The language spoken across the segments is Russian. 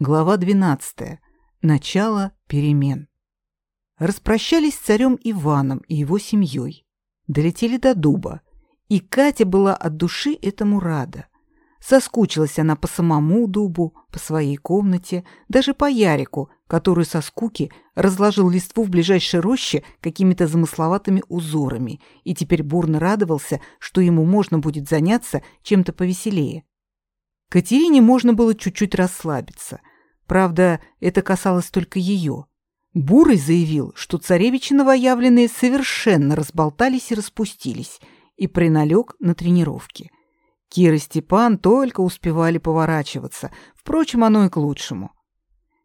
Глава 12. Начало перемен. Распрощались с царем Иваном и его семьей. Долетели до дуба, и Катя была от души этому рада. Соскучилась она по самому дубу, по своей комнате, даже по Ярику, который со скуки разложил листву в ближайшей роще какими-то замысловатыми узорами и теперь бурно радовался, что ему можно будет заняться чем-то повеселее. Катерине можно было чуть-чуть расслабиться. Правда, это касалось только ее. Бурый заявил, что царевичи новоявленные совершенно разболтались и распустились, и приналег на тренировки. Кир и Степан только успевали поворачиваться, впрочем, оно и к лучшему.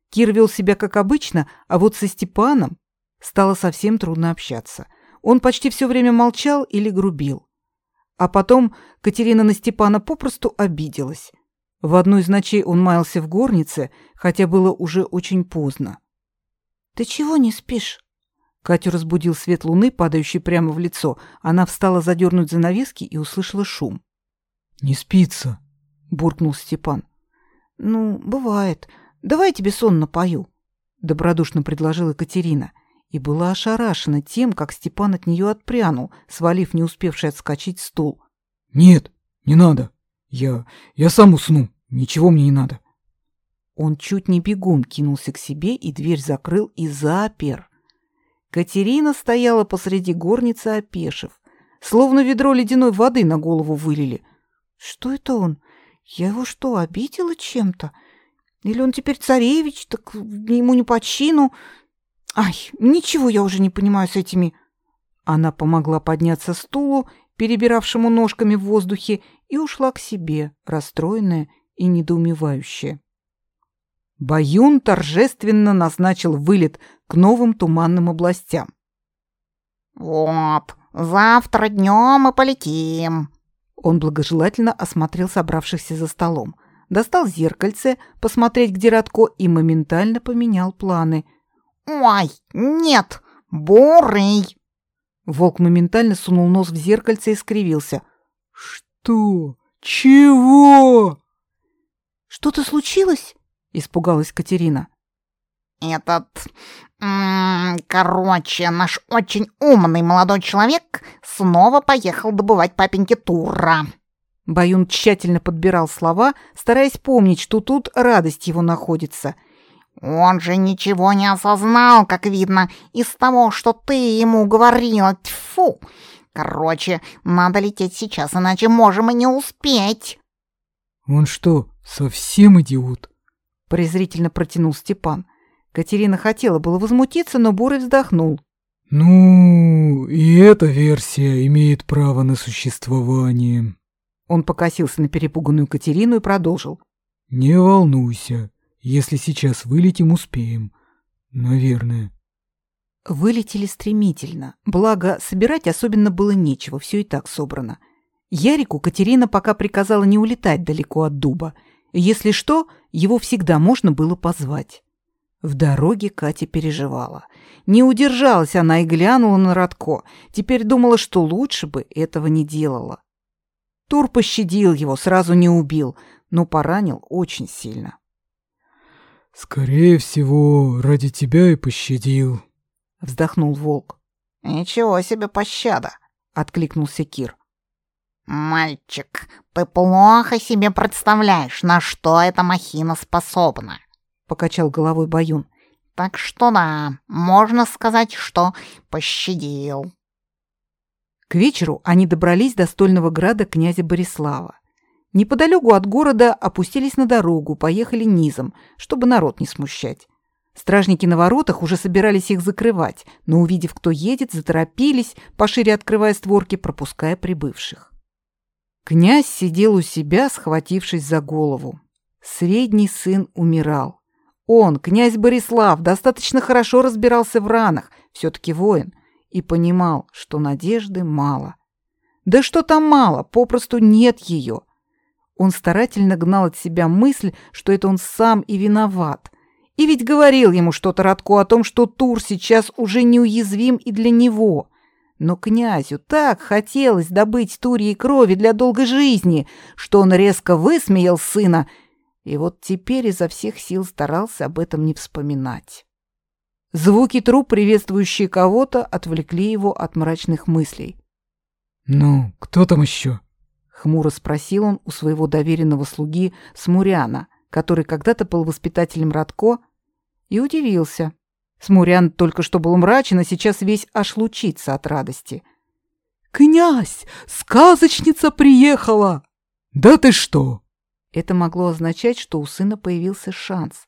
Кир вел себя как обычно, а вот со Степаном стало совсем трудно общаться. Он почти все время молчал или грубил. А потом Катерина на Степана попросту обиделась. В одну из ночей он маялся в горнице, хотя было уже очень поздно. «Ты чего не спишь?» Катю разбудил свет луны, падающий прямо в лицо. Она встала задернуть занавески и услышала шум. «Не спится», — буркнул Степан. «Ну, бывает. Давай я тебе сон напою», — добродушно предложила Катерина и была ошарашена тем, как Степан от нее отпрянул, свалив не успевший отскочить стул. «Нет, не надо. Я... я сам усну. Ничего мне не надо». Он чуть не бегом кинулся к себе и дверь закрыл и запер. Катерина стояла посреди горницы, опешив. Словно ведро ледяной воды на голову вылили. «Что это он? Я его что, обидела чем-то? Или он теперь царевич, так ему не по чину? Ай, ничего я уже не понимаю с этими...» Она помогла подняться стулу, перебиравшему ножками в воздухе, и ушла к себе, расстроенная и недоумевающая. Баюн торжественно назначил вылет к новым туманным областям. «Вот, завтра днем мы полетим». Он благожелательно осмотрел собравшихся за столом, достал зеркальце, посмотреть, где Радко, и моментально поменял планы. «Ой, нет, бурый!» Волк моментально сунул нос в зеркальце и скривился. «Что? Чего?» «Что-то случилось?» — испугалась Катерина. «Этот... короче, наш очень умный молодой человек снова поехал добывать папеньки Тура». Баюн тщательно подбирал слова, стараясь помнить, что тут радость его находится. «Он же ничего не осознал, как видно, из того, что ты ему говорила. Тьфу! Короче, надо лететь сейчас, иначе можем и не успеть». «Он что, совсем идиот?» презрительно протянул Степан. Катерина хотела было возмутиться, но Бурый вздохнул. Ну, и эта версия имеет право на существование. Он покосился на перепуганную Катерину и продолжил. Не волнуйся, если сейчас вылетим, успеем. Наверное. Вылетели стремительно. Благо, собирать особенно было нечего, все и так собрано. Ярику Катерина пока приказала не улетать далеко от дуба. Если что, его всегда можно было позвать. В дороге Катя переживала. Не удержалась она и глянула на Радко. Теперь думала, что лучше бы этого не делала. Тур пощадил его, сразу не убил, но поранил очень сильно. «Скорее всего, ради тебя и пощадил», — вздохнул волк. «Ничего себе пощада!» — откликнулся Кир. «Мальчик, ты плохо себе представляешь, на что эта махина способна», — покачал головой Баюн. «Так что да, можно сказать, что пощадил». К вечеру они добрались до стольного града князя Борислава. Неподалеку от города опустились на дорогу, поехали низом, чтобы народ не смущать. Стражники на воротах уже собирались их закрывать, но, увидев, кто едет, заторопились, пошире открывая створки, пропуская прибывших. Князь сидел у себя, схватившись за голову. Средний сын умирал. Он, князь Борислав, достаточно хорошо разбирался в ранах, все-таки воин, и понимал, что надежды мало. Да что там мало, попросту нет ее. Он старательно гнал от себя мысль, что это он сам и виноват. И ведь говорил ему что-то Радко о том, что Тур сейчас уже неуязвим и для него. Но князю так хотелось добыть Турьей крови для долгой жизни, что он резко высмеял сына и вот теперь изо всех сил старался об этом не вспоминать. Звуки труп, приветствующие кого-то, отвлекли его от мрачных мыслей. «Ну, кто там еще?» — хмуро спросил он у своего доверенного слуги Смуряна, который когда-то был воспитателем Радко, и удивился. Смурян только что был мрачен, а сейчас весь аж лучится от радости. «Князь, сказочница приехала!» «Да ты что!» Это могло означать, что у сына появился шанс.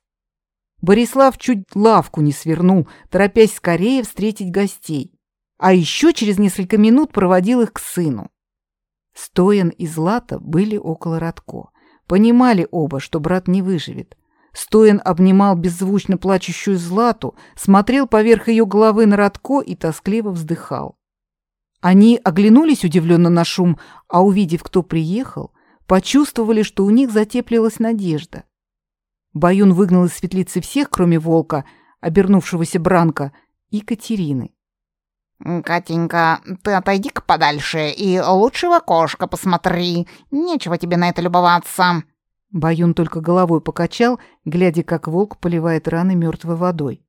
Борислав чуть лавку не свернул, торопясь скорее встретить гостей а еще через несколько минут проводил их к сыну. Стоян и Злата были около Радко. Понимали оба, что брат не выживет. Стоян обнимал беззвучно плачущую Злату, смотрел поверх ее головы на Радко и тоскливо вздыхал. Они оглянулись удивленно на шум, а увидев, кто приехал, почувствовали, что у них затеплилась надежда. Баюн выгнал из светлицы всех, кроме волка, обернувшегося Бранка, и Катерины. «Катенька, ты отойди-ка подальше и лучше в окошко посмотри. Нечего тебе на это любоваться». Баюн только головой покачал, глядя, как волк поливает раны мертвой водой.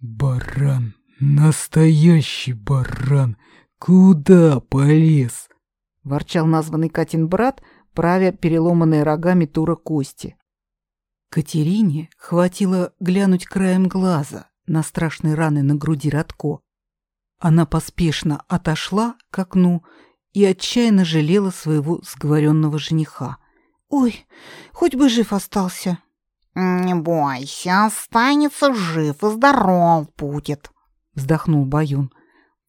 «Баран, настоящий баран, куда полез?» — ворчал названный Катин брат, правя переломанные рогами тура кости. Катерине хватило глянуть краем глаза на страшные раны на груди Радко. Она поспешно отошла к окну и отчаянно жалела своего сговоренного жениха. «Ой, хоть бы жив остался!» «Не бойся, останется жив и здоров будет», — вздохнул Баюн.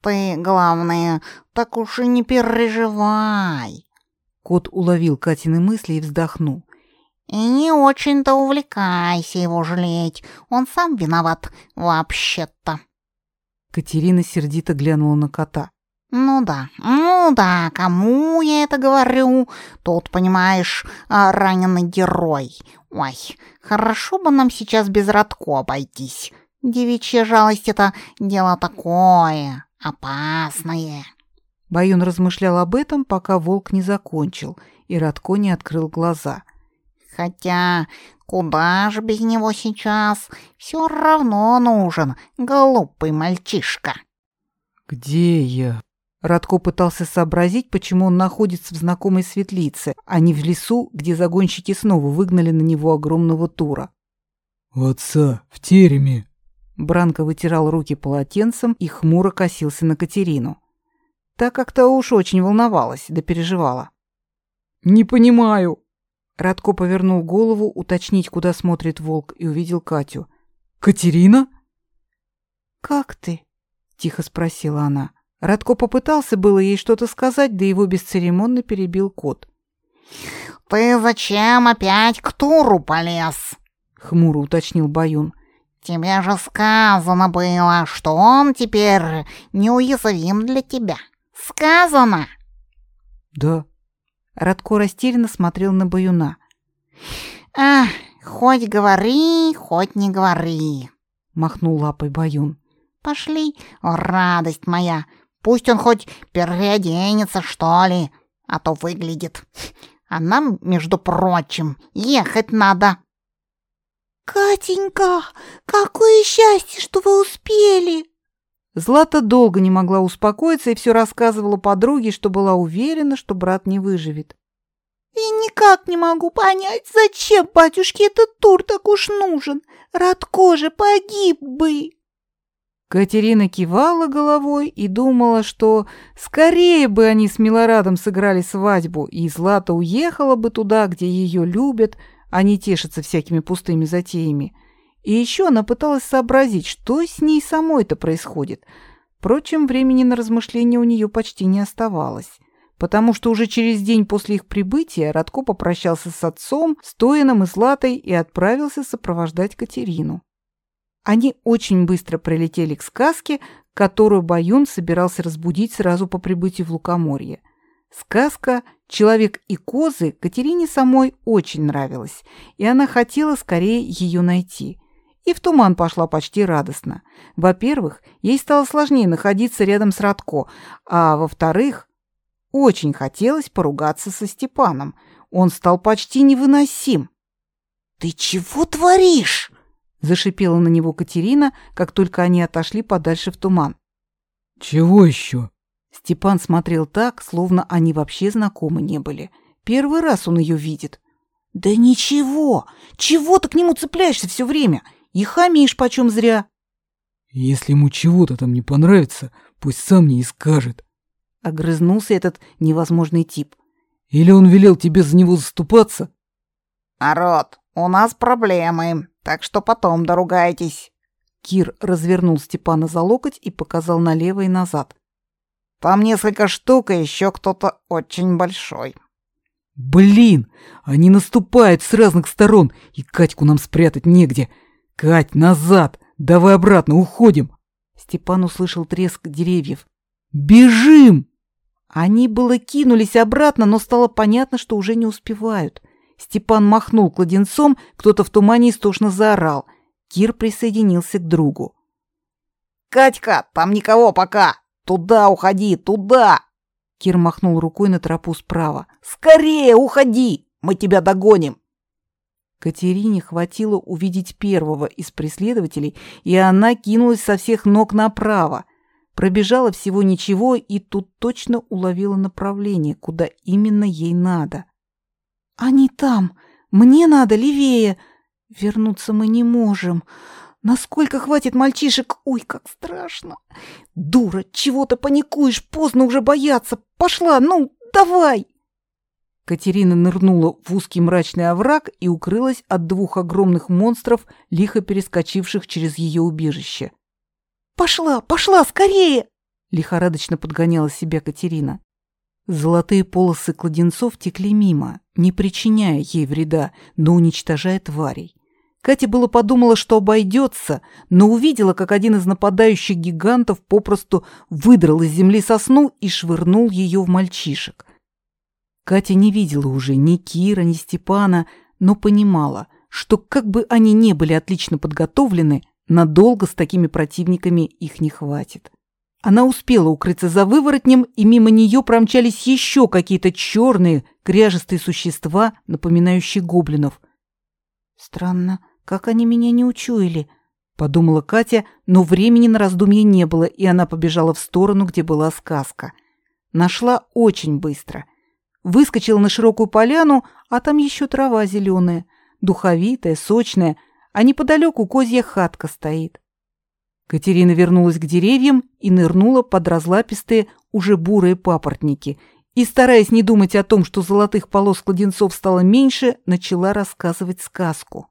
«Ты, главное, так уж и не переживай». Кот уловил Катины мысли и вздохнул. «И не очень-то увлекайся его жалеть, он сам виноват вообще-то». Катерина сердито глянула на кота. «Ну да, ну да, кому я это говорю? Тут, понимаешь, а, раненый герой. Ой, хорошо бы нам сейчас без Радко обойтись. Девичья жалость — это дело такое, опасное». Баюн размышлял об этом, пока волк не закончил, и Радко не открыл глаза. «Хотя Куда же без него сейчас? Все равно нужен, глупый мальчишка. Где я? Радко пытался сообразить, почему он находится в знакомой светлице, а не в лесу, где загонщики снова выгнали на него огромного тура. «У отца, в тереме». Бранко вытирал руки полотенцем и хмуро косился на Катерину. Так как-то уж очень волновалась, да переживала. «Не понимаю», Радко повернул голову, уточнить, куда смотрит волк, и увидел Катю. «Катерина?» «Как ты?» — тихо спросила она. Радко попытался было ей что-то сказать, да его бесцеремонно перебил кот. «Ты зачем опять к Туру полез?» — хмуро уточнил Баюн. «Тебе же сказано было, что он теперь неуязвим для тебя. Сказано!» «Да», Радко растерянно смотрел на Баюна. «Ах, хоть говори, хоть не говори», — махнул лапой Баюн. «Пошли, радость моя, пусть он хоть переоденется, что ли, а то выглядит. А нам, между прочим, ехать надо». «Катенька, какое счастье, что вы успели!» Злата долго не могла успокоиться и все рассказывала подруге, что была уверена, что брат не выживет. «И никак не могу понять, зачем батюшке этот тур так уж нужен. Радко же погиб бы!» Катерина кивала головой и думала, что скорее бы они с Милорадом сыграли свадьбу, и Злата уехала бы туда, где ее любят, а не тешатся всякими пустыми затеями. И еще она пыталась сообразить, что с ней самой-то происходит. Впрочем, времени на размышления у нее почти не оставалось, потому что уже через день после их прибытия Радко попрощался с отцом, Стояном и Златой и отправился сопровождать Катерину. Они очень быстро прилетели к сказке, которую Баюн собирался разбудить сразу по прибытию в Лукоморье. Сказка «Человек и козы» Катерине самой очень нравилась, и она хотела скорее ее найти – и в туман пошла почти радостно. Во-первых, ей стало сложнее находиться рядом с Радко, а во-вторых, очень хотелось поругаться со Степаном. Он стал почти невыносим. Ты чего творишь? Зашипела на него Катерина, как только они отошли подальше в туман. Чего еще? Степан смотрел так, словно они вообще знакомы не были. Первый раз он ее видит. Да ничего. Чего ты к нему цепляешься все время? И хамишь почем зря. Если ему чего-то там не понравится, пусть сам мне и скажет. Огрызнулся этот невозможный тип. Или он велел тебе за него заступаться? Народ, у нас проблемы, так что потом доругайтесь. Кир развернул Степана за локоть и показал налево и назад. Там несколько штук и еще кто-то очень большой. Блин, они наступают с разных сторон, и Катьку нам спрятать негде. Кать, назад! Давай обратно, уходим. Степан услышал треск деревьев. Бежим! Они было кинулись обратно, но стало понятно, что уже не успевают. Степан махнул кладенцом, кто-то в тумане истошно заорал. Кир присоединился к другу. «Катька, там никого пока! Туда уходи, туда!» Кир махнул рукой на тропу справа. «Скорее уходи! Мы тебя догоним!» Катерине хватило увидеть первого из преследователей, и она кинулась со всех ног направо. Пробежала всего ничего и тут точно уловила направление, куда именно ей надо. «Они там! Мне надо левее! Вернуться мы не можем! Насколько хватит мальчишек? Ой, как страшно! Дура, чего ты паникуешь? Поздно уже бояться! Пошла, ну, давай!» Катерина нырнула в узкий мрачный овраг и укрылась от двух огромных монстров, лихо перескочивших через ее убежище. «Пошла, пошла, скорее!» — лихорадочно подгоняла себя Катерина. Золотые полосы кладенцов текли мимо, не причиняя ей вреда, но уничтожая тварей. Катя было подумала, что обойдется, но увидела, как один из нападающих гигантов попросту выдрал из земли сосну и швырнул ее в мальчишек. Катя не видела уже ни Кира, ни Степана, но понимала, что как бы они не были отлично подготовлены, надолго с такими противниками их не хватит. Она успела укрыться за выворотнем, и мимо нее промчались еще какие-то черные, кряжестые существа, напоминающие гоблинов. «Странно, как они меня не учуяли?» — подумала Катя, но времени на раздумье не было, и она побежала в сторону, где была сказка. Нашла очень быстро — Выскочила на широкую поляну, а там еще трава зеленая, духовитая, сочная, а неподалеку козья хатка стоит. Катерина вернулась к деревьям и нырнула под разлапистые, уже бурые папоротники, и, стараясь не думать о том, что золотых полос кладенцов стало меньше, начала рассказывать сказку.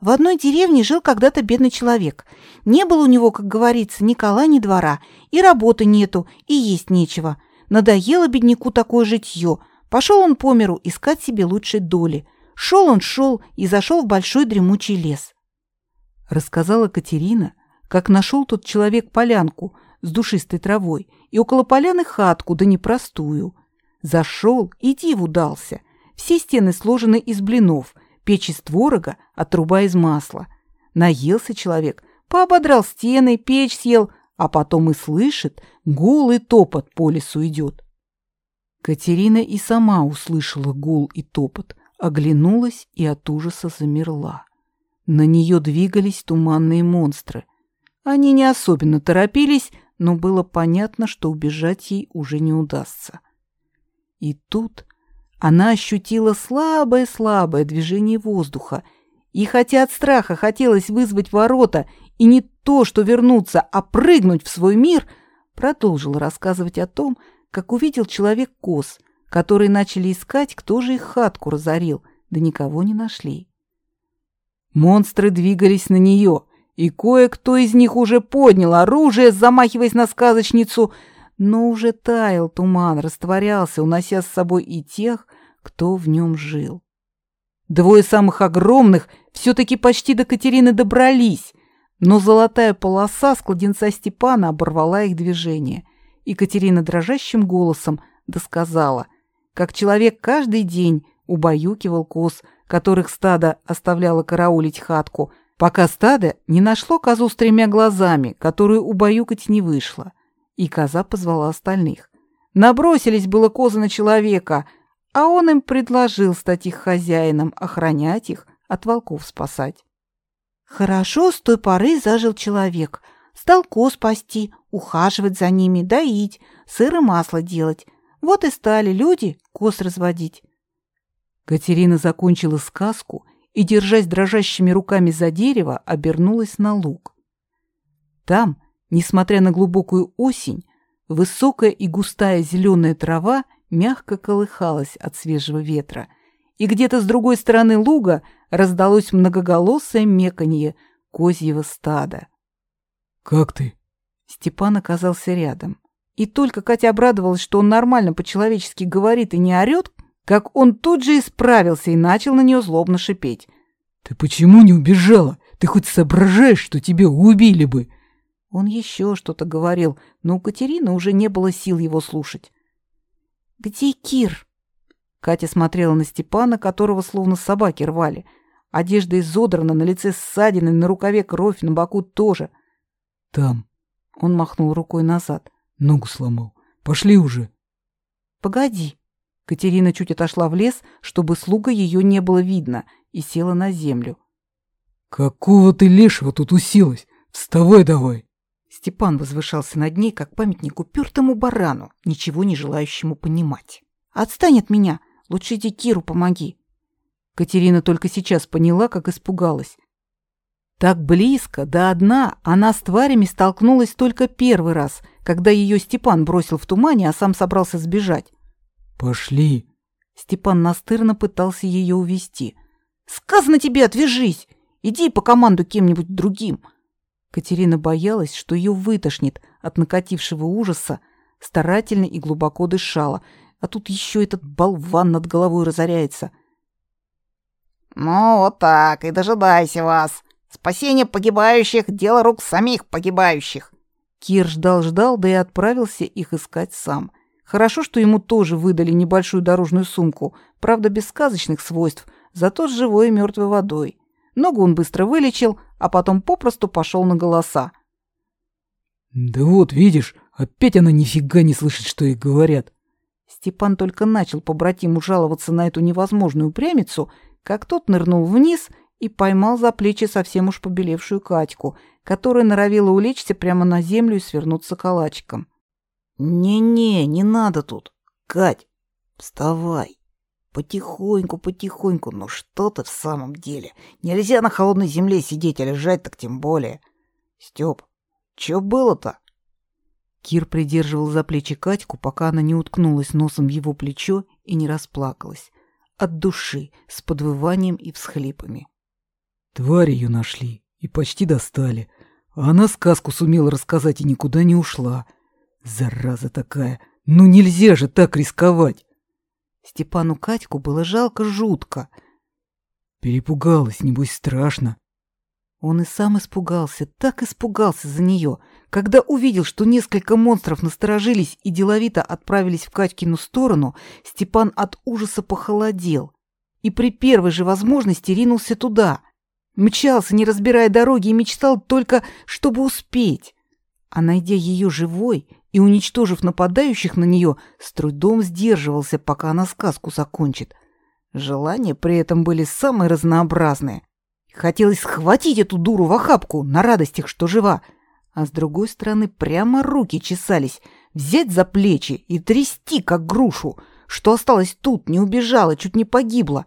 В одной деревне жил когда-то бедный человек. Не было у него, как говорится, ни кола, ни двора, и работы нету, и есть нечего – Надоело бедняку такое житье. Пошел он по миру искать себе лучшей доли. Шел он, шел и зашел в большой дремучий лес. Рассказала Катерина, как нашел тот человек полянку с душистой травой и около поляны хатку, да непростую. Зашел и диву дался. Все стены сложены из блинов, печь из творога, а труба из масла. Наелся человек, поободрал стены, печь съел, а потом и слышит, гул и топот по лесу идет. Катерина и сама услышала гул и топот, оглянулась и от ужаса замерла. На нее двигались туманные монстры. Они не особенно торопились, но было понятно, что убежать ей уже не удастся. И тут она ощутила слабое-слабое движение воздуха, и хотя от страха хотелось вызвать ворота и не то, что вернуться, а прыгнуть в свой мир, продолжил рассказывать о том, как увидел человек коз, которые начали искать, кто же их хатку разорил, да никого не нашли. Монстры двигались на нее, и кое-кто из них уже поднял оружие, замахиваясь на сказочницу, но уже таял туман, растворялся, унося с собой и тех, кто в нем жил. Двое самых огромных все-таки почти до Катерины добрались, но золотая полоса с кладенца Степана оборвала их движение. И Катерина дрожащим голосом досказала, как человек каждый день убаюкивал коз, которых стадо оставляло караулить хатку, пока стадо не нашло козу с тремя глазами, которую убаюкать не вышло. И коза позвала остальных. Набросились было козы на человека, а он им предложил стать их хозяином, охранять их, от волков спасать. Хорошо с той поры зажил человек. Стал коз пасти, ухаживать за ними, доить, сыр и масло делать. Вот и стали люди коз разводить. Катерина закончила сказку и, держась дрожащими руками за дерево, обернулась на луг. Там, несмотря на глубокую осень, высокая и густая зеленая трава мягко колыхалась от свежего ветра, и где-то с другой стороны луга раздалось многоголосое меканье козьего стада. «Как ты?» Степан оказался рядом. И только Катя обрадовалась, что он нормально по-человечески говорит и не орёт, как он тут же исправился и начал на нее злобно шипеть. «Ты почему не убежала? Ты хоть соображаешь, что тебя убили бы?» Он еще что-то говорил, но у Катерины уже не было сил его слушать. «Где Кир?» Катя смотрела на Степана, которого словно собаки рвали. Одежда изодрана, на лице ссадины, на рукаве кровь, на боку тоже. «Там». Он махнул рукой назад. «Ногу сломал. Пошли уже». «Погоди». Катерина чуть отошла в лес, чтобы слуга ее не было видно, и села на землю. «Какого ты лешего тут уселась? Вставай давай!» Степан возвышался над ней, как памятник упертому барану, ничего не желающему понимать. «Отстань от меня! Лучше иди Киру помоги!» Катерина только сейчас поняла, как испугалась. Так близко, да одна, она с тварями столкнулась только первый раз, когда ее Степан бросил в тумане, а сам собрался сбежать. «Пошли!» Степан настырно пытался ее увести. «Сказано тебе, отвяжись! Иди по команду кем-нибудь другим!» Катерина боялась, что ее вытошнит от накатившего ужаса, старательно и глубоко дышала, а тут еще этот болван над головой разоряется. «Ну, вот так, и дожидайся вас. Спасение погибающих — дело рук самих погибающих». Кир ждал-ждал, да и отправился их искать сам. Хорошо, что ему тоже выдали небольшую дорожную сумку, правда, без сказочных свойств, зато с живой и мертвой водой. Ногу он быстро вылечил, а потом попросту пошел на голоса. «Да вот, видишь, опять она нифига не слышит, что ей говорят». Степан только начал побратиму жаловаться на эту невозможную упрямицу, как тот нырнул вниз и поймал за плечи совсем уж побелевшую Катьку, которая норовила улечься прямо на землю и свернуться калачиком. «Не-не, не надо тут. Кать, вставай. Потихоньку, потихоньку. Ну что ты в самом деле? Нельзя на холодной земле сидеть, а лежать так тем более. Стёп, чё было-то? Кир придерживал за плечи Катьку, пока она не уткнулась носом в его плечо и не расплакалась. От души, с подвыванием и всхлипами. Тварь ее нашли и почти достали. А она сказку сумела рассказать и никуда не ушла. Зараза такая! Ну нельзя же так рисковать! Степану Катьку было жалко жутко. Перепугалась, небось, страшно. Он и сам испугался, так испугался за нее, когда увидел, что несколько монстров насторожились и деловито отправились в Катькину сторону, Степан от ужаса похолодел и при первой же возможности ринулся туда. Мчался, не разбирая дороги, и мечтал только, чтобы успеть. А найдя ее живой и, уничтожив нападающих на нее, с трудом сдерживался, пока она сказку закончит. Желания при этом были самые разнообразные. Хотелось схватить эту дуру в охапку на радостях, что жива, а с другой стороны прямо руки чесались, взять за плечи и трясти, как грушу, что осталось тут, не убежала, чуть не погибла.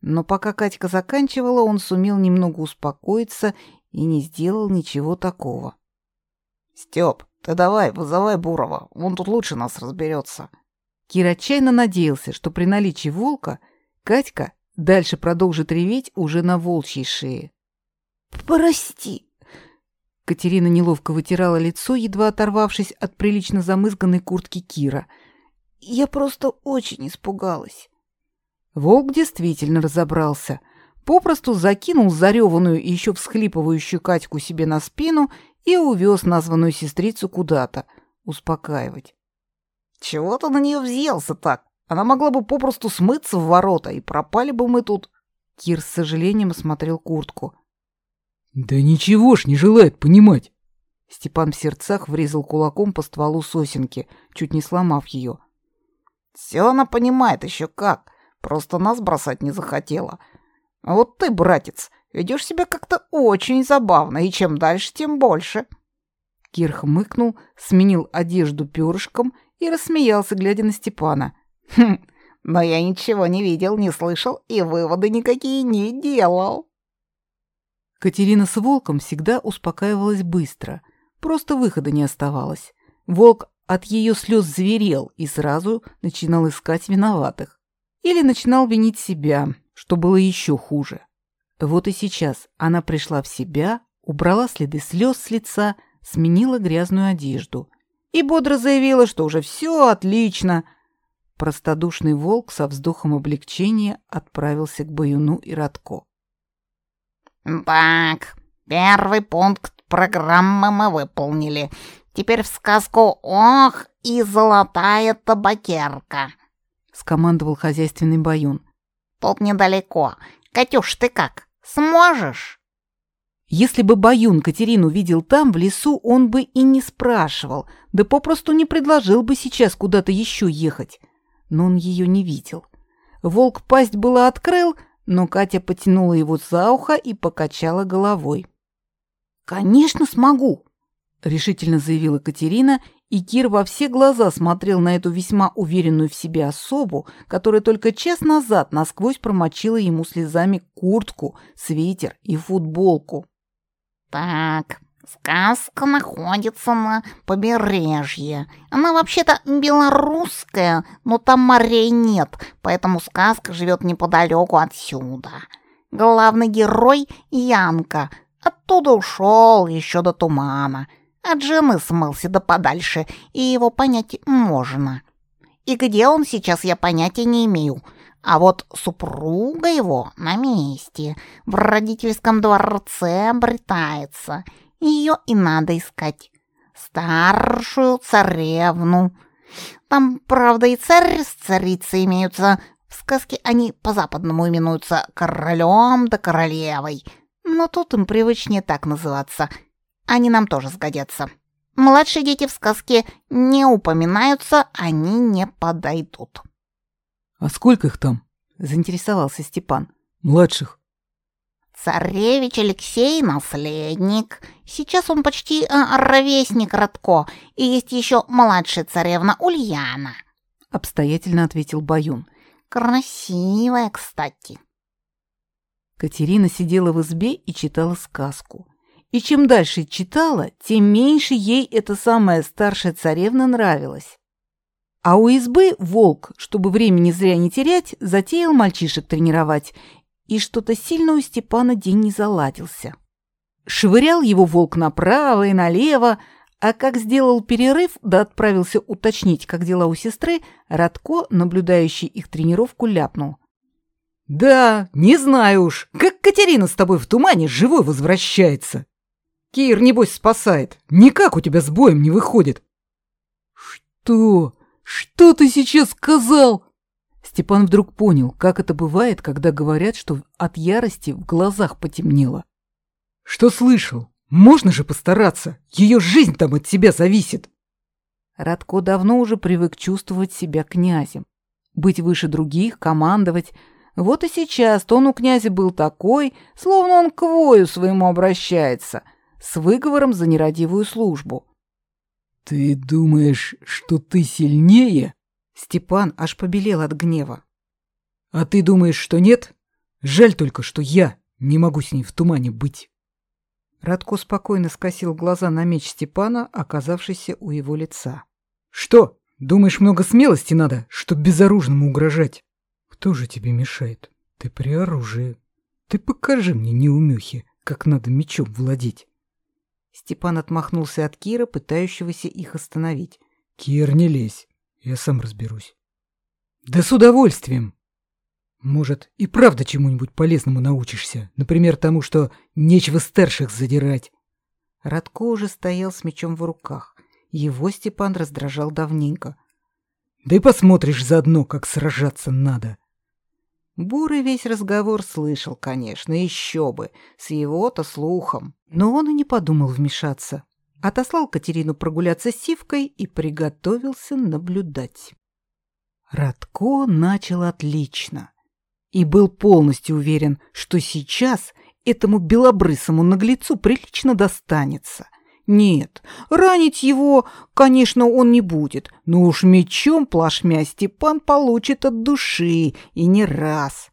Но пока Катька заканчивала, он сумел немного успокоиться и не сделал ничего такого. «Стёп, ты давай, вызывай Бурова, он тут лучше нас разберется. Кир отчаянно надеялся, что при наличии волка Катька дальше продолжит реветь уже на волчьей шее. «Прости!» Катерина неловко вытирала лицо, едва оторвавшись от прилично замызганной куртки Кира. «Я просто очень испугалась». Волк действительно разобрался. Попросту закинул зареванную и еще всхлипывающую Катьку себе на спину и увез названную сестрицу куда-то успокаивать. «Чего ты на нее взъелся так? Она могла бы попросту смыться в ворота, и пропали бы мы тут». Кир с сожалением осмотрел куртку. «Да ничего ж не желает понимать». Степан в сердцах врезал кулаком по стволу сосенки, чуть не сломав ее. «Все она понимает еще как, просто нас бросать не захотела. А вот ты, братец, ведешь себя как-то очень забавно, и чем дальше, тем больше. Кир хмыкнул, сменил одежду перышком и рассмеялся, глядя на Степана. Хм, но я ничего не видел, не слышал и выводы никакие не делал. Катерина с волком всегда успокаивалась быстро, просто выхода не оставалось. Волк от ее слез зверел и сразу начинал искать виноватых. Или начинал винить себя, что было еще хуже. Вот и сейчас она пришла в себя, убрала следы слез с лица, сменила грязную одежду и бодро заявила, что уже все отлично. Простодушный волк со вздохом облегчения отправился к Баюну и Радко. «Так, первый пункт программы мы выполнили. Теперь в сказку «Ох» и золотая табакерка», — скомандовал хозяйственный Баюн. «Тут недалеко. Катюш, ты как, сможешь?» Если бы Баюн Катерину видел там, в лесу, он бы и не спрашивал, да попросту не предложил бы сейчас куда-то еще ехать. Но он ее не видел. Волк пасть было открыл, но Катя потянула его за ухо и покачала головой. «Конечно смогу!» — решительно заявила Катерина, и Кир во все глаза смотрел на эту весьма уверенную в себе особу, которая только час назад насквозь промочила ему слезами куртку, свитер и футболку. Так, сказка находится на побережье. Она вообще-то белорусская, но там морей нет, поэтому сказка живет неподалеку отсюда. Главный герой Янка оттуда ушел еще до тумана. От жены смылся да подальше, и его понять можно. И где он сейчас, я понятия не имею. А вот супруга его на месте, в родительском дворце обретается. Ее и надо искать. Старшую царевну. Там, правда, и царь с царицей имеются. В сказке они по-западному именуются королем да королевой. Но тут им привычнее так называться. Они нам тоже сгодятся. Младшие дети в сказке не упоминаются, они не подойдут. «А сколько их там?» — заинтересовался Степан. «Младших». «Царевич Алексей — наследник. Сейчас он почти э, ровесник Радко, и есть еще младшая царевна Ульяна», — обстоятельно ответил Баюн. «Красивая, кстати». Катерина сидела в избе и читала сказку. И чем дальше читала, тем меньше ей эта самая старшая царевна нравилась. А у избы волк, чтобы времени зря не терять, затеял мальчишек тренировать, и что-то сильно у Степана день не заладился. Швырял его волк направо и налево, а как сделал перерыв, да отправился уточнить, как дела у сестры, Радко, наблюдающий их тренировку, ляпнул. «Да, не знаю уж, как Катерина с тобой в тумане живой возвращается. Кир, небось, спасает. Никак у тебя с боем не выходит». «Что?» «Что ты сейчас сказал?» Степан вдруг понял, как это бывает, когда говорят, что от ярости в глазах потемнело. «Что слышал? Можно же постараться. Ее жизнь там от тебя зависит». Радко давно уже привык чувствовать себя князем. Быть выше других, командовать. Вот и сейчас тон у князя был такой, словно он к вою своему обращается, с выговором за нерадивую службу. «Ты думаешь, что ты сильнее?» Степан аж побелел от гнева. «А ты думаешь, что нет? Жаль только, что я не могу с ней в тумане быть». Радко спокойно скосил глаза на меч Степана, оказавшийся у его лица. «Что, думаешь, много смелости надо, чтоб безоружному угрожать? Кто же тебе мешает? Ты при оружии. Ты покажи мне, неумехи, как надо мечом владеть». Степан отмахнулся от Кира, пытающегося их остановить. «Кир, не лезь. Я сам разберусь». «Да с удовольствием. Может, и правда чему-нибудь полезному научишься. Например, тому, что нечего старших задирать». Радко уже стоял с мечом в руках. Его Степан раздражал давненько. «Да и посмотришь заодно, как сражаться надо». Бурый весь разговор слышал, конечно, еще бы, с его-то слухом. Но он и не подумал вмешаться. Отослал Катерину прогуляться с Сивкой и приготовился наблюдать. Радко начал отлично. и был полностью уверен, что сейчас этому белобрысому наглецу прилично достанется. Нет, ранить его, конечно, он не будет, но уж мечом плашмя Степан получит от души, и не раз.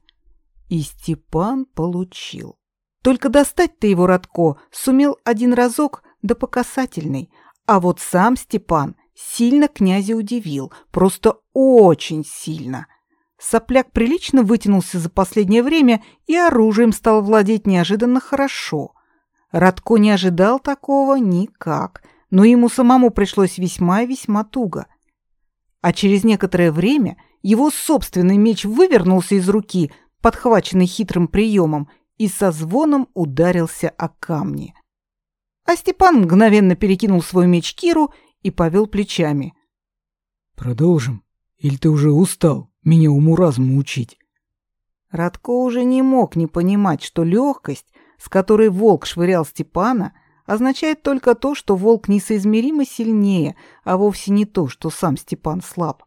И Степан получил. Только достать-то его Радко сумел один разок, да по касательной, а вот сам Степан сильно князя удивил, просто очень сильно – Сопляк прилично вытянулся за последнее время и оружием стал владеть неожиданно хорошо. Радко не ожидал такого никак, но ему самому пришлось весьма и весьма туго. А через некоторое время его собственный меч вывернулся из руки, подхваченный хитрым приемом, и со звоном ударился о камни. А Степан мгновенно перекинул свой меч Киру и повел плечами. «Продолжим? Или ты уже устал?» меня уму-разуму учить. Радко уже не мог не понимать, что легкость, с которой волк швырял Степана, означает только то, что волк несоизмеримо сильнее, а вовсе не то, что сам Степан слаб.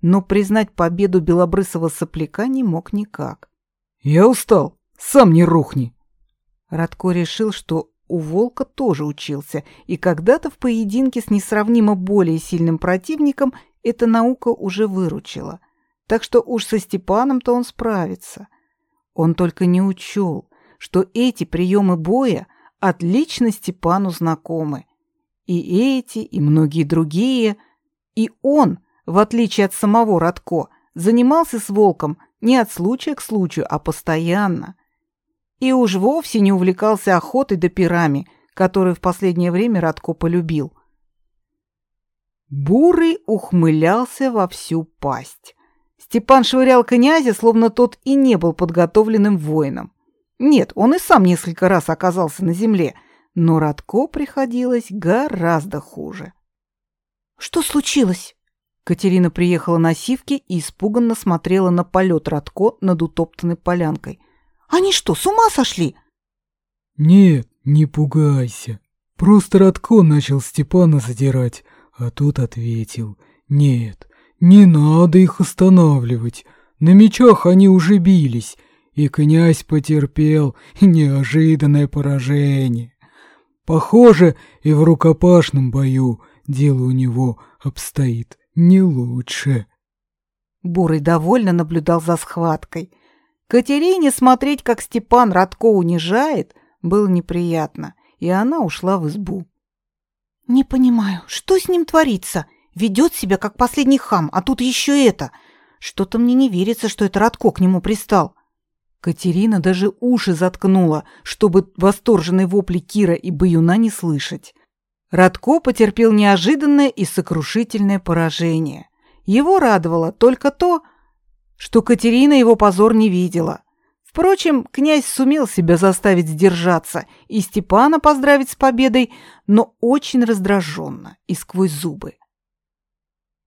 Но признать победу белобрысого сопляка не мог никак. «Я устал, сам не рухни!» Радко решил, что у волка тоже учился, и когда-то в поединке с несравнимо более сильным противником эта наука уже выручила. Так что уж со Степаном-то он справится. Он только не учел, что эти приемы боя отлично Степану знакомы. И эти, и многие другие. И он, в отличие от самого Радко, занимался с волком не от случая к случаю, а постоянно. И уж вовсе не увлекался охотой да пирами, которые в последнее время Радко полюбил. Бурый ухмылялся во всю пасть. Степан швырял князя, словно тот и не был подготовленным воином. Нет, он и сам несколько раз оказался на земле, но Радко приходилось гораздо хуже. «Что случилось?» Катерина приехала на сивке и испуганно смотрела на полет Радко над утоптанной полянкой. «Они что, с ума сошли?» «Нет, не пугайся. Просто Радко начал Степана задирать, а тот ответил. Нет, не надо их останавливать. На мечах они уже бились, и князь потерпел неожиданное поражение. Похоже, и в рукопашном бою дело у него обстоит не лучше. Бурый довольно наблюдал за схваткой. Катерине смотреть, как Степан Радко унижает, было неприятно, и она ушла в избу. «Не понимаю, что с ним творится?» Ведет себя как последний хам, а тут еще это. Что-то мне не верится, что это Радко к нему пристал. Катерина даже уши заткнула, чтобы восторженные вопли Кира и Баюна не слышать. Радко потерпел неожиданное и сокрушительное поражение. Его радовало только то, что Катерина его позор не видела. Впрочем, князь сумел себя заставить сдержаться и Степана поздравить с победой, но очень раздраженно и сквозь зубы.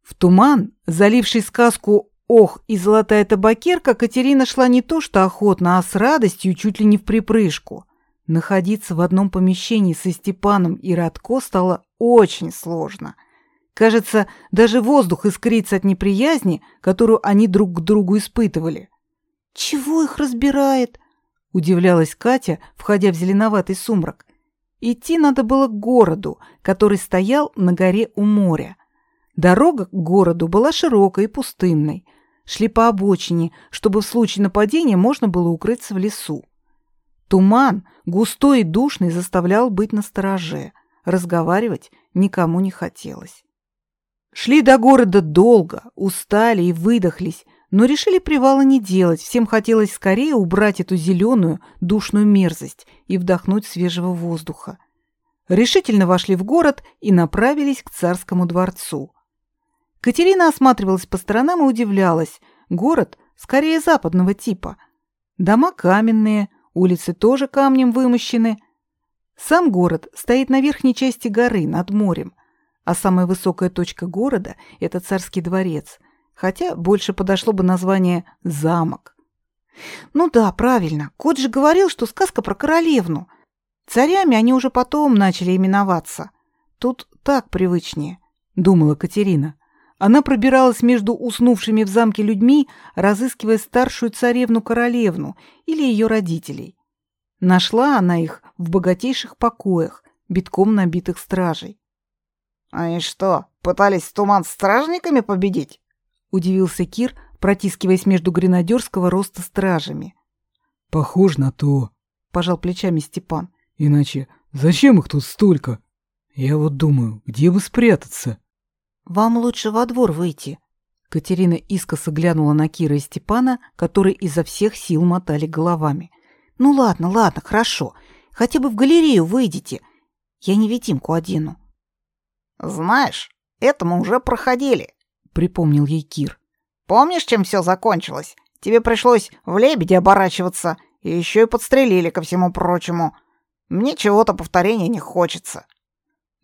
В туман, заливший сказку «Ох» и «Золотая табакерка», Катерина шла не то что охотно, а с радостью, чуть ли не в припрыжку. Находиться в одном помещении со Степаном и Радко стало очень сложно. Кажется, даже воздух искрится от неприязни, которую они друг к другу испытывали. «Чего их разбирает?» – удивлялась Катя, входя в зеленоватый сумрак. Идти надо было к городу, который стоял на горе у моря. Дорога к городу была широкой и пустынной. Шли по обочине, чтобы в случае нападения можно было укрыться в лесу. Туман, густой и душный, заставлял быть настороже. Разговаривать никому не хотелось. Шли до города долго, устали и выдохлись, но решили привала не делать. Всем хотелось скорее убрать эту зеленую, душную мерзость и вдохнуть свежего воздуха. Решительно вошли в город и направились к царскому дворцу. Катерина осматривалась по сторонам и удивлялась. Город скорее западного типа. Дома каменные, улицы тоже камнем вымощены. Сам город стоит на верхней части горы, над морем, а самая высокая точка города – это царский дворец, хотя больше подошло бы название «замок». Ну да, правильно, кот же говорил, что сказка про королевну. Царями они уже потом начали именоваться. Тут так привычнее, думала Катерина. Она пробиралась между уснувшими в замке людьми, разыскивая старшую царевну-королевну или ее родителей. Нашла она их в богатейших покоях, битком набитых стражей. «Они что, пытались туман с стражниками победить?» — удивился Кир, протискиваясь между гренадерского роста стражами. «Похоже на то», — пожал плечами Степан. «Иначе зачем их тут столько? Я вот думаю, где бы спрятаться?» «Вам лучше во двор выйти». Катерина искоса глянула на Кира и Степана, которые изо всех сил мотали головами. «Ну ладно, ладно, хорошо. Хотя бы в галерею выйдите. Я невидимку одену». «Знаешь, это мы уже проходили», — припомнил ей Кир. «Помнишь, чем все закончилось? Тебе пришлось в лебеди оборачиваться, и еще и подстрелили ко всему прочему. Мне чего-то повторения не хочется».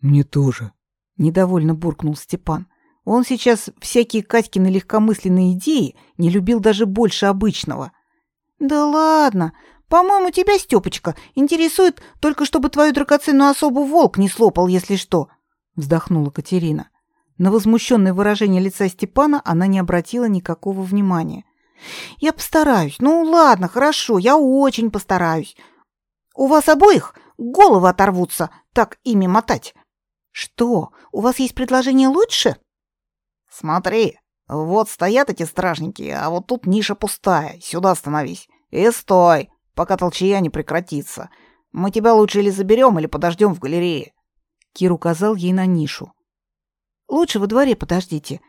«Мне тоже», — недовольно буркнул Степан. Он сейчас всякие Катькины легкомысленные идеи не любил даже больше обычного. «Да ладно, по-моему, тебя, Стёпочка, интересует только, чтобы твою драгоценную особу волк не слопал, если что», — вздохнула Катерина. На возмущенное выражение лица Степана она не обратила никакого внимания. «Я постараюсь. Ну, ладно, хорошо, я очень постараюсь. У вас обоих головы оторвутся, так ими мотать. Что, у вас есть предложение лучше?» «Смотри, вот стоят эти стражники, а вот тут ниша пустая. Сюда становись. И стой, пока толчья не прекратится. Мы тебя лучше или заберем, или подождем в галерее». Кир указал ей на нишу. «Лучше во дворе подождите».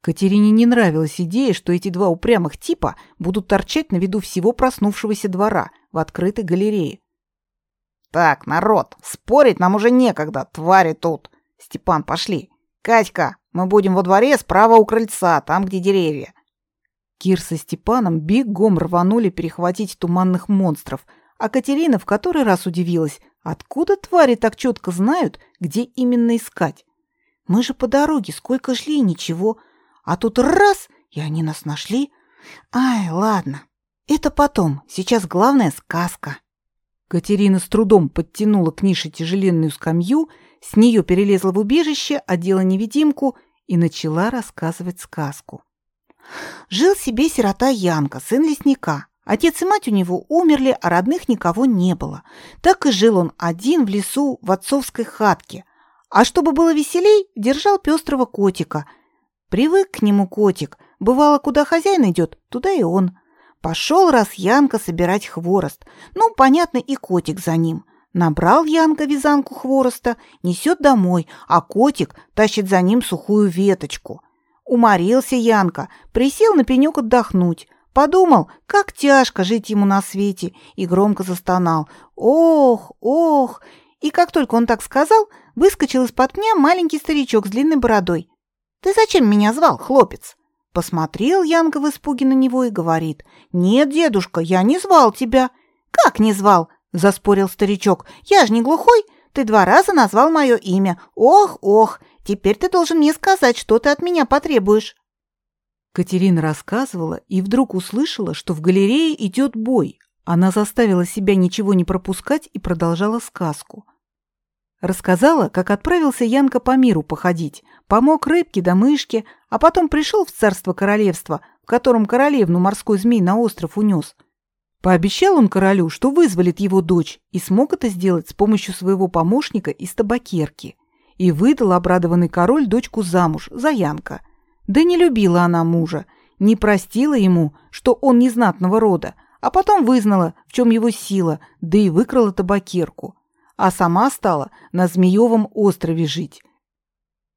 Катерине не нравилась идея, что эти два упрямых типа будут торчать на виду всего проснувшегося двора в открытой галерее. «Так, народ, спорить нам уже некогда, твари тут. Степан, пошли. Катька, мы будем во дворе справа у крыльца, там, где деревья». Кир со Степаном бегом рванули перехватить туманных монстров, а Катерина в который раз удивилась, откуда твари так четко знают, где именно искать. Мы же по дороге сколько шли, ничего, а тут раз, и они нас нашли. Ай, ладно, это потом, сейчас главная сказка. Катерина с трудом подтянула к нише тяжеленную скамью, с нее перелезла в убежище, одела невидимку и начала рассказывать сказку. Жил себе сирота Янка, сын лесника. Отец и мать у него умерли, а родных никого не было. Так и жил он один в лесу в отцовской хатке. А чтобы было веселей, держал пестрого котика. Привык к нему котик. Бывало, куда хозяин идет, туда и он. Пошел раз Янка собирать хворост. Ну, понятно, и котик за ним. Набрал Янка вязанку хвороста, несет домой, а котик тащит за ним сухую веточку – Уморился Янка, присел на пенек отдохнуть. Подумал, как тяжко жить ему на свете, и громко застонал. «Ох, ох!» И как только он так сказал, выскочил из-под пня маленький старичок с длинной бородой. «Ты зачем меня звал, хлопец?» Посмотрел Янка в испуге на него и говорит. «Нет, дедушка, я не звал тебя». «Как не звал?» – заспорил старичок. «Я же не глухой. Ты два раза назвал мое имя. Ох, ох. Теперь ты должен мне сказать, что ты от меня потребуешь». Катерина рассказывала и вдруг услышала, что в галерее идет бой. Она заставила себя ничего не пропускать и продолжала сказку. Рассказала, как отправился Янка по миру походить, помог рыбке да мышке, а потом пришел в царство королевства, в котором королевну морской змей на остров унес. Пообещал он королю, что вызволит его дочь, и смог это сделать с помощью своего помощника из табакерки и выдал обрадованный король дочку замуж за Янка. Да не любила она мужа, не простила ему, что он незнатного рода, а потом вызнала, в чем его сила, да и выкрала табакерку, а сама стала на Змеевом острове жить.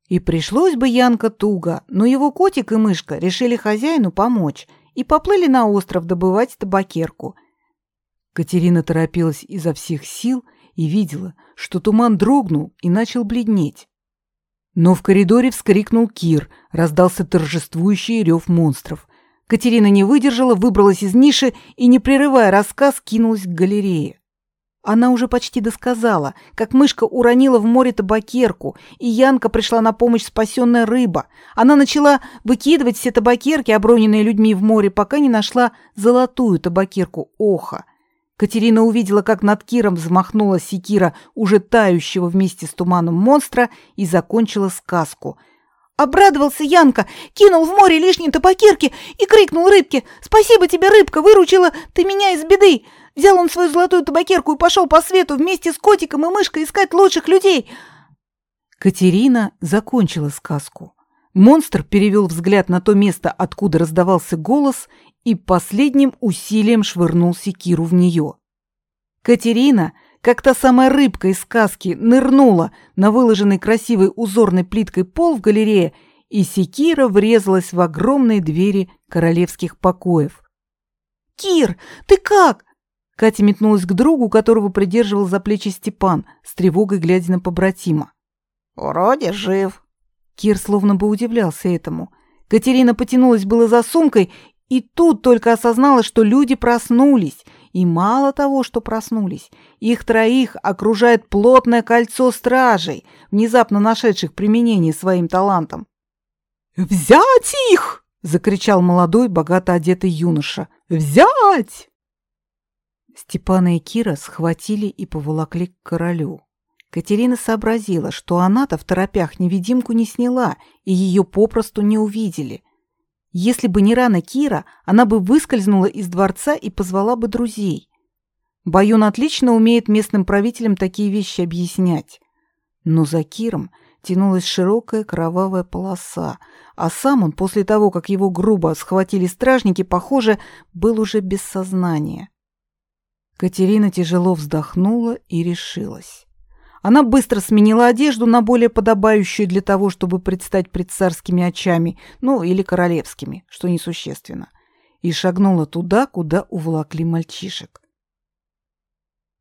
И пришлось бы Янка туго, но его котик и мышка решили хозяину помочь и поплыли на остров добывать табакерку. Катерина торопилась изо всех сил и видела, что туман дрогнул и начал бледнеть. Но в коридоре вскрикнул Кир, раздался торжествующий рев монстров. Катерина не выдержала, выбралась из ниши и, не прерывая рассказ, кинулась к галерее. Она уже почти досказала, как мышка уронила в море табакерку, и Янка пришла на помощь спасенная рыба. Она начала выкидывать все табакерки, оброненные людьми в море, пока не нашла золотую табакерку Оха — Катерина увидела, как над Киром взмахнула секира уже тающего вместе с туманом монстра и закончила сказку. Обрадовался Янка, кинул в море лишние табакерки и крикнул рыбке «Спасибо тебе, рыбка, выручила ты меня из беды!» Взял он свою золотую табакерку и пошел по свету вместе с котиком и мышкой искать лучших людей. Катерина закончила сказку. Монстр перевел взгляд на то место, откуда раздавался голос, и последним усилием швырнул секиру в нее. Катерина, как та самая рыбка из сказки, нырнула на выложенный красивой узорной плиткой пол в галерее, и секира врезалась в огромные двери королевских покоев. «Кир, ты как?» Катя метнулась к другу, которого придерживал за плечи Степан, с тревогой глядя на побратима. «Вроде жив». Кир словно бы удивлялся этому. Катерина потянулась было за сумкой, и тут только осознала, что люди проснулись, и мало того, что проснулись, их троих окружает плотное кольцо стражей, внезапно нашедших применение своим талантам. «Взять их!» — закричал молодой, богато одетый юноша. «Взять!» Степана и Кира схватили и поволокли к королю. Катерина сообразила, что она-то в торопях невидимку не сняла, и ее попросту не увидели. Если бы не рана Кира, она бы выскользнула из дворца и позвала бы друзей. Баюн отлично умеет местным правителям такие вещи объяснять. Но за Киром тянулась широкая кровавая полоса, а сам он после того, как его грубо схватили стражники, похоже, был уже без сознания. Катерина тяжело вздохнула и решилась. Она быстро сменила одежду на более подобающую для того, чтобы предстать пред царскими очами, ну или королевскими, что несущественно, и шагнула туда, куда уволокли мальчишек.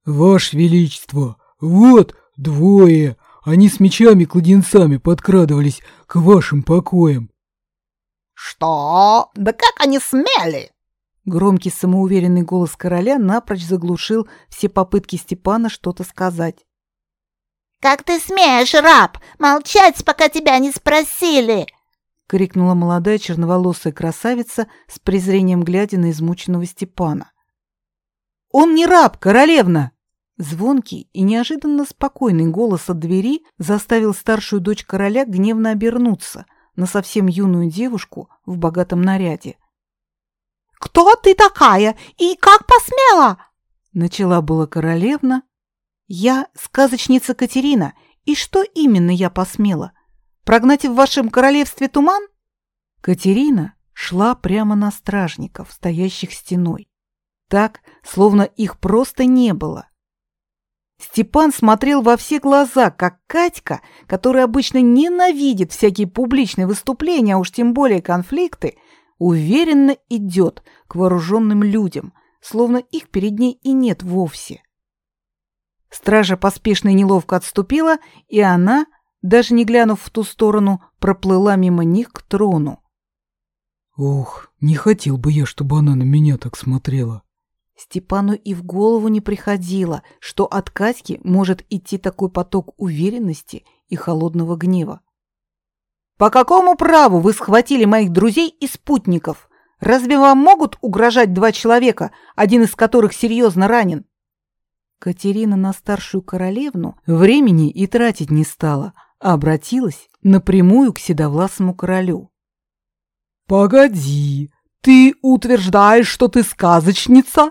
«Ваше Величество, вот двое! Они с мечами-кладенцами подкрадывались к вашим покоям!» «Что? Да как они смели?» Громкий самоуверенный голос короля напрочь заглушил все попытки Степана что-то сказать. «Как ты смеешь, раб, молчать, пока тебя не спросили!» — крикнула молодая черноволосая красавица с презрением глядя на измученного Степана. «Он не раб, королевна!» Звонкий и неожиданно спокойный голос от двери заставил старшую дочь короля гневно обернуться на совсем юную девушку в богатом наряде. «Кто ты такая и как посмела?» Начала была королевна, я сказочница Катерина, и что именно я посмела? Прогнать в вашем королевстве туман? Катерина шла прямо на стражников, стоящих стеной. Так, словно их просто не было. Степан смотрел во все глаза, как Катька, которая обычно ненавидит всякие публичные выступления, а уж тем более конфликты, уверенно идет к вооруженным людям, словно их перед ней и нет вовсе. Стража поспешно и неловко отступила, и она, даже не глянув в ту сторону, проплыла мимо них к трону. «Ох, не хотел бы я, чтобы она на меня так смотрела». Степану и в голову не приходило, что от Катьки может идти такой поток уверенности и холодного гнева. «По какому праву вы схватили моих друзей и спутников? Разве вам могут угрожать два человека, один из которых серьезно ранен?» Катерина на старшую королевну времени и тратить не стала, а обратилась напрямую к седовласому королю. «Погоди, ты утверждаешь, что ты сказочница?»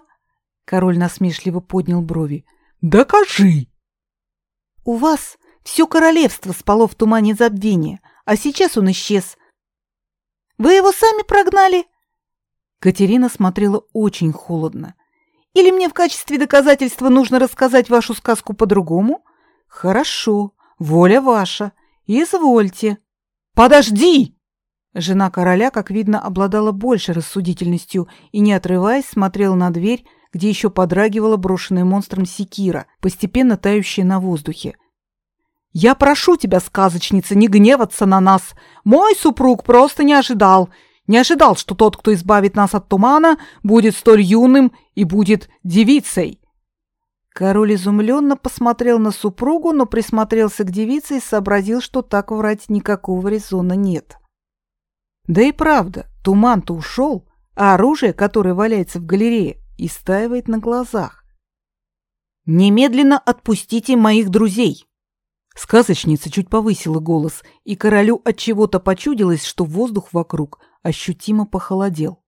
Король насмешливо поднял брови. «Докажи!» «У вас все королевство спало в тумане забвения, а сейчас он исчез. Вы его сами прогнали?» Катерина смотрела очень холодно. Или мне в качестве доказательства нужно рассказать вашу сказку по-другому? Хорошо, воля ваша. Извольте. Подожди! Жена короля, как видно, обладала большей рассудительностью и, не отрываясь, смотрела на дверь, где еще подрагивала брошенная монстром секира, постепенно тающая на воздухе. «Я прошу тебя, сказочница, не гневаться на нас. Мой супруг просто не ожидал. Не ожидал, что тот, кто избавит нас от тумана, будет столь юным и будет девицей. Король изумленно посмотрел на супругу, но присмотрелся к девице и сообразил, что так врать никакого резона нет. Да и правда, туман-то ушел, а оружие, которое валяется в галерее, истаивает на глазах. «Немедленно отпустите моих друзей!» Сказочница чуть повысила голос, и королю от чего-то почудилось, что воздух вокруг ощутимо похолодел.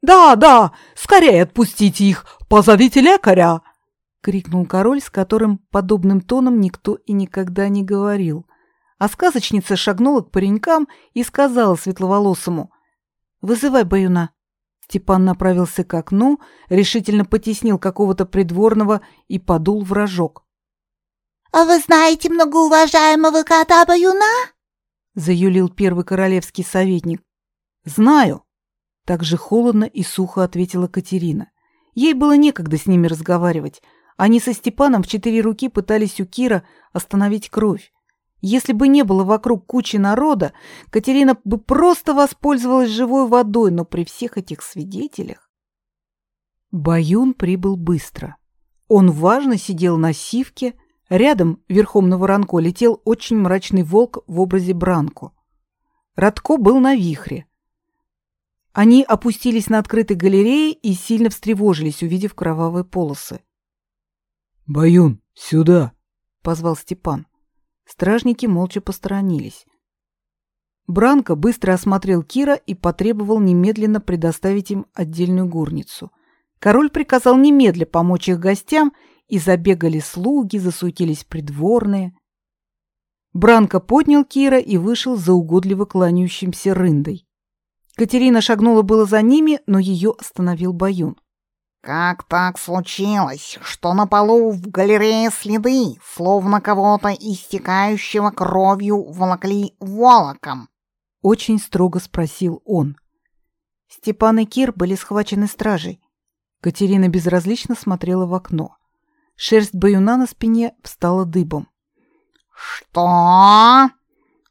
«Да, да, скорее отпустите их, позовите лекаря!» — крикнул король, с которым подобным тоном никто и никогда не говорил. А сказочница шагнула к паренькам и сказала светловолосому «Вызывай баюна». Степан направился к окну, решительно потеснил какого-то придворного и подул в рожок. «А вы знаете многоуважаемого кота Баюна?» — заюлил первый королевский советник. «Знаю», — так же холодно и сухо ответила Катерина. Ей было некогда с ними разговаривать. Они со Степаном в четыре руки пытались у Кира остановить кровь. Если бы не было вокруг кучи народа, Катерина бы просто воспользовалась живой водой, но при всех этих свидетелях... Баюн прибыл быстро. Он важно сидел на сивке, Рядом, верхом на воронко, летел очень мрачный волк в образе Бранку. Радко был на вихре. Они опустились на открытой галерее и сильно встревожились, увидев кровавые полосы. «Баюн, сюда!» — позвал Степан. Стражники молча посторонились. Бранко быстро осмотрел Кира и потребовал немедленно предоставить им отдельную горницу. Король приказал немедля помочь их гостям и забегали слуги, засуетились придворные. Бранко поднял Кира и вышел за угодливо кланяющимся рындой. Катерина шагнула было за ними, но ее остановил Баюн. «Как так случилось, что на полу в галерее следы, словно кого-то истекающего кровью волокли волоком?» Очень строго спросил он. Степан и Кир были схвачены стражей. Катерина безразлично смотрела в окно. Шерсть баюна на спине встала дыбом. «Что?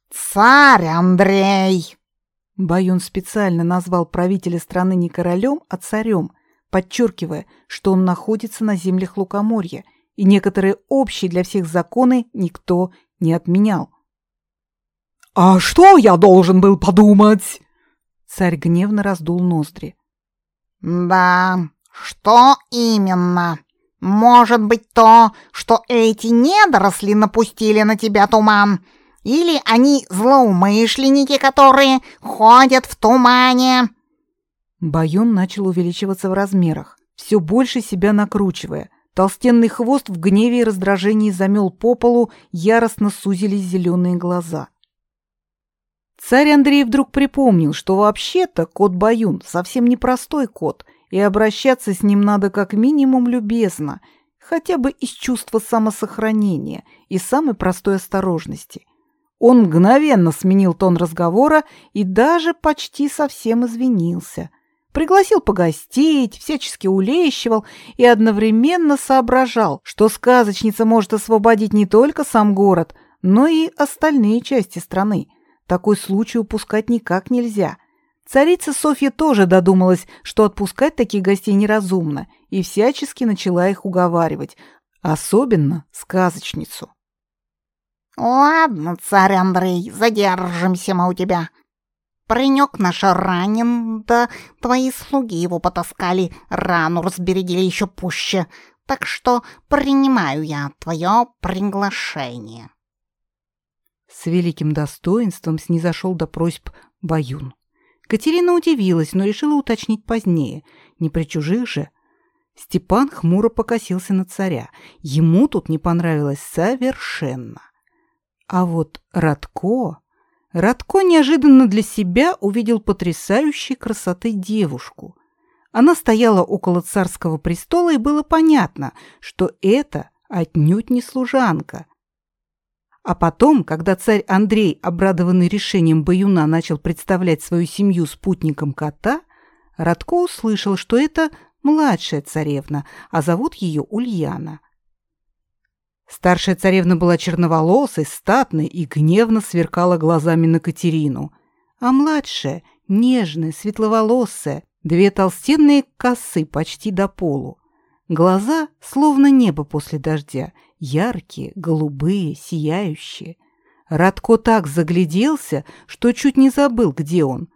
Царь Андрей!» Баюн специально назвал правителя страны не королем, а царем, подчеркивая, что он находится на землях Лукоморья, и некоторые общие для всех законы никто не отменял. «А что я должен был подумать?» Царь гневно раздул ноздри. «Да, что именно?» Может быть то, что эти недоросли напустили на тебя туман? Или они злоумышленники, которые ходят в тумане?» Баюн начал увеличиваться в размерах, все больше себя накручивая. Толстенный хвост в гневе и раздражении замел по полу, яростно сузились зеленые глаза. Царь Андрей вдруг припомнил, что вообще-то кот Баюн совсем непростой кот — и обращаться с ним надо как минимум любезно, хотя бы из чувства самосохранения и самой простой осторожности. Он мгновенно сменил тон разговора и даже почти совсем извинился. Пригласил погостить, всячески улещивал и одновременно соображал, что сказочница может освободить не только сам город, но и остальные части страны. Такой случай упускать никак нельзя — Царица Софья тоже додумалась, что отпускать таких гостей неразумно, и всячески начала их уговаривать, особенно сказочницу. «Ладно, царь Андрей, задержимся мы у тебя. Паренек наш ранен, да твои слуги его потаскали, рану разбередили еще пуще, так что принимаю я твое приглашение». С великим достоинством снизошел до просьб Баюн. Катерина удивилась, но решила уточнить позднее. Не при чужих же. Степан хмуро покосился на царя. Ему тут не понравилось совершенно. А вот Радко... Радко неожиданно для себя увидел потрясающей красоты девушку. Она стояла около царского престола, и было понятно, что это отнюдь не служанка, а потом, когда царь Андрей, обрадованный решением Баюна, начал представлять свою семью спутником кота, Радко услышал, что это младшая царевна, а зовут ее Ульяна. Старшая царевна была черноволосой, статной и гневно сверкала глазами на Катерину, а младшая — нежная, светловолосая, две толстенные косы почти до полу. Глаза словно небо после дождя, яркие, голубые, сияющие. Радко так загляделся, что чуть не забыл, где он.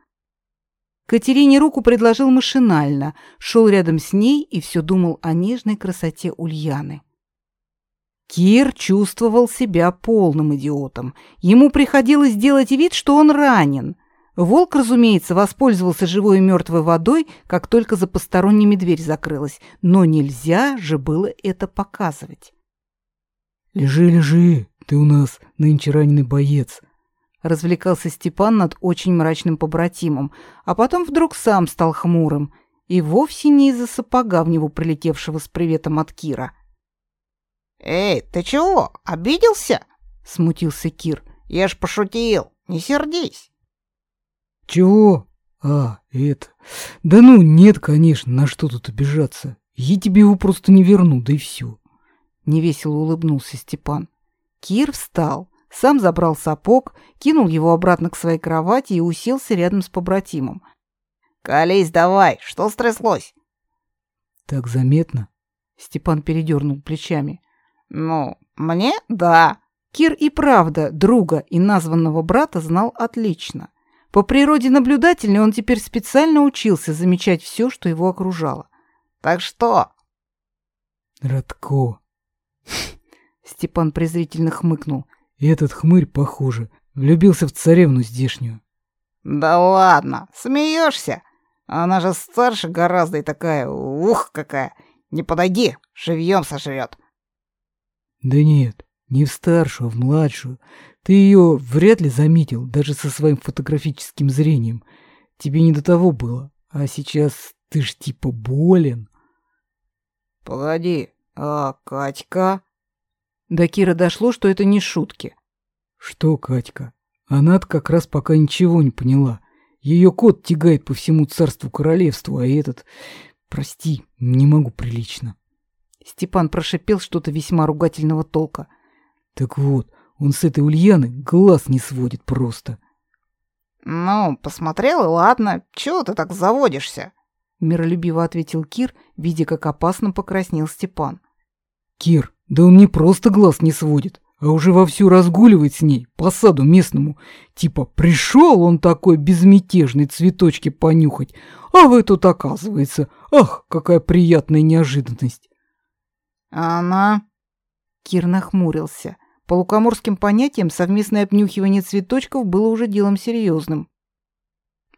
Катерине руку предложил машинально, шел рядом с ней и все думал о нежной красоте Ульяны. Кир чувствовал себя полным идиотом. Ему приходилось делать вид, что он ранен. Волк, разумеется, воспользовался живой и мертвой водой, как только за посторонними дверь закрылась, но нельзя же было это показывать. «Лежи, лежи, ты у нас нынче раненый боец», — развлекался Степан над очень мрачным побратимом, а потом вдруг сам стал хмурым, и вовсе не из-за сапога в него прилетевшего с приветом от Кира — «Эй, ты чего, обиделся?» — смутился Кир. «Я ж пошутил, не сердись». «Чего? А, это... Да ну, нет, конечно, на что тут обижаться. Я тебе его просто не верну, да и все». Невесело улыбнулся Степан. Кир встал, сам забрал сапог, кинул его обратно к своей кровати и уселся рядом с побратимом. «Колись давай, что стряслось?» «Так заметно?» Степан передернул плечами. «Ну, мне — да». Кир и правда друга и названного брата знал отлично. По природе наблюдательный он теперь специально учился замечать все, что его окружало. «Так что?» «Радко». Степан презрительно хмыкнул. «Этот хмырь, похоже, влюбился в царевну здешнюю». «Да ладно, смеешься? Она же старше гораздо и такая, ух, какая! Не подойди, живьем сожрет. Да нет, не в старшую, а в младшую. Ты ее вряд ли заметил, даже со своим фотографическим зрением. Тебе не до того было. А сейчас ты ж типа болен. Погоди, а Катька? До Кира дошло, что это не шутки. Что, Катька? она как раз пока ничего не поняла. Ее кот тягает по всему царству королевству, а этот... Прости, не могу прилично. Степан прошипел что-то весьма ругательного толка. Так вот, он с этой Ульяны глаз не сводит просто. Ну, посмотрел и ладно. Чего ты так заводишься? Миролюбиво ответил Кир, видя, как опасно покраснел Степан. Кир, да он не просто глаз не сводит, а уже вовсю разгуливает с ней по саду местному. Типа пришел он такой безмятежный цветочки понюхать, а вы тут оказывается. Ах, какая приятная неожиданность. А она...» Кир нахмурился. По лукоморским понятиям совместное обнюхивание цветочков было уже делом серьезным.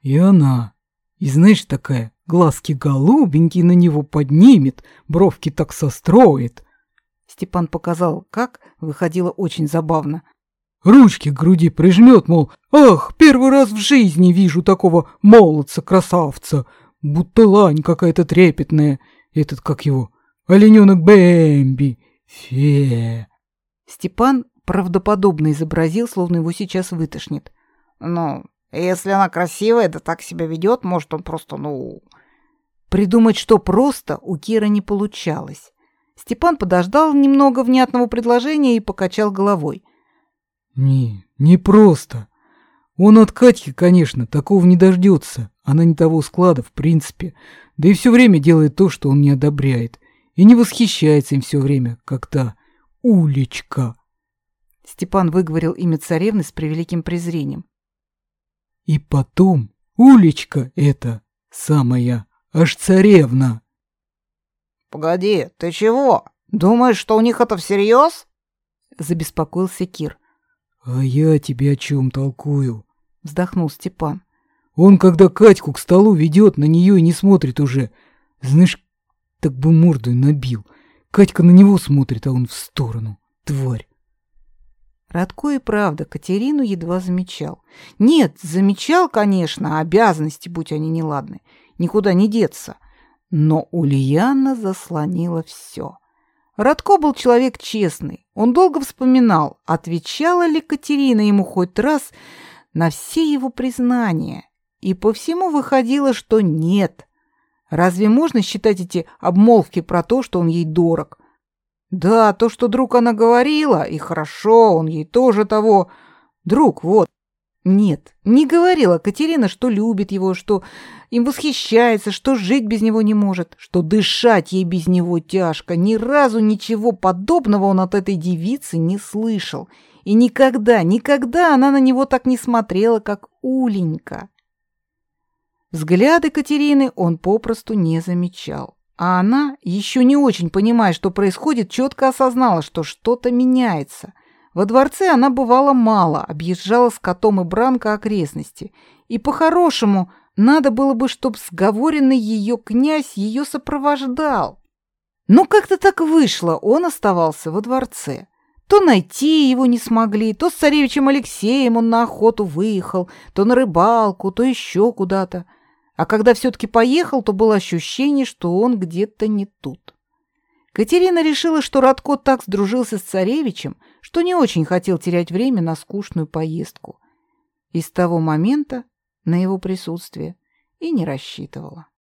«И она. И знаешь, такая, глазки голубенькие на него поднимет, бровки так состроит». Степан показал, как выходило очень забавно. Ручки к груди прижмет, мол, «Ах, первый раз в жизни вижу такого молодца-красавца, будто лань какая-то трепетная, этот, как его, Олененок Бэмби! Фе!» Степан правдоподобно изобразил, словно его сейчас вытошнит. «Ну, если она красивая, да так себя ведет, может, он просто, ну...» Придумать, что просто, у Кира не получалось. Степан подождал немного внятного предложения и покачал головой. «Не, не просто. Он от Катьки, конечно, такого не дождется. Она не того склада, в принципе. Да и все время делает то, что он не одобряет и не восхищается им все время, как та Улечка. Степан выговорил имя царевны с превеликим презрением. И потом Улечка это самая аж царевна. Погоди, ты чего? Думаешь, что у них это всерьез? Забеспокоился Кир. А я тебе о чем толкую? Вздохнул Степан. Он, когда Катьку к столу ведет, на нее и не смотрит уже. Знаешь, так бы морду и набил. Катька на него смотрит, а он в сторону. Тварь. Радко и правда Катерину едва замечал. Нет, замечал, конечно, обязанности, будь они неладны. Никуда не деться. Но Ульяна заслонила все. Радко был человек честный. Он долго вспоминал, отвечала ли Катерина ему хоть раз на все его признания. И по всему выходило, что нет. Разве можно считать эти обмолвки про то, что он ей дорог? Да, то, что друг она говорила, и хорошо, он ей тоже того. Друг, вот. Нет, не говорила Катерина, что любит его, что им восхищается, что жить без него не может, что дышать ей без него тяжко. Ни разу ничего подобного он от этой девицы не слышал. И никогда, никогда она на него так не смотрела, как Уленька. Взгляды Катерины он попросту не замечал. А она, еще не очень понимая, что происходит, четко осознала, что что-то меняется. Во дворце она бывала мало, объезжала с котом и Бранко окрестности. И по-хорошему надо было бы, чтоб сговоренный ее князь ее сопровождал. Но как-то так вышло, он оставался во дворце. То найти его не смогли, то с царевичем Алексеем он на охоту выехал, то на рыбалку, то еще куда-то. А когда все-таки поехал, то было ощущение, что он где-то не тут. Катерина решила, что Радко так сдружился с царевичем, что не очень хотел терять время на скучную поездку. И с того момента на его присутствие и не рассчитывала.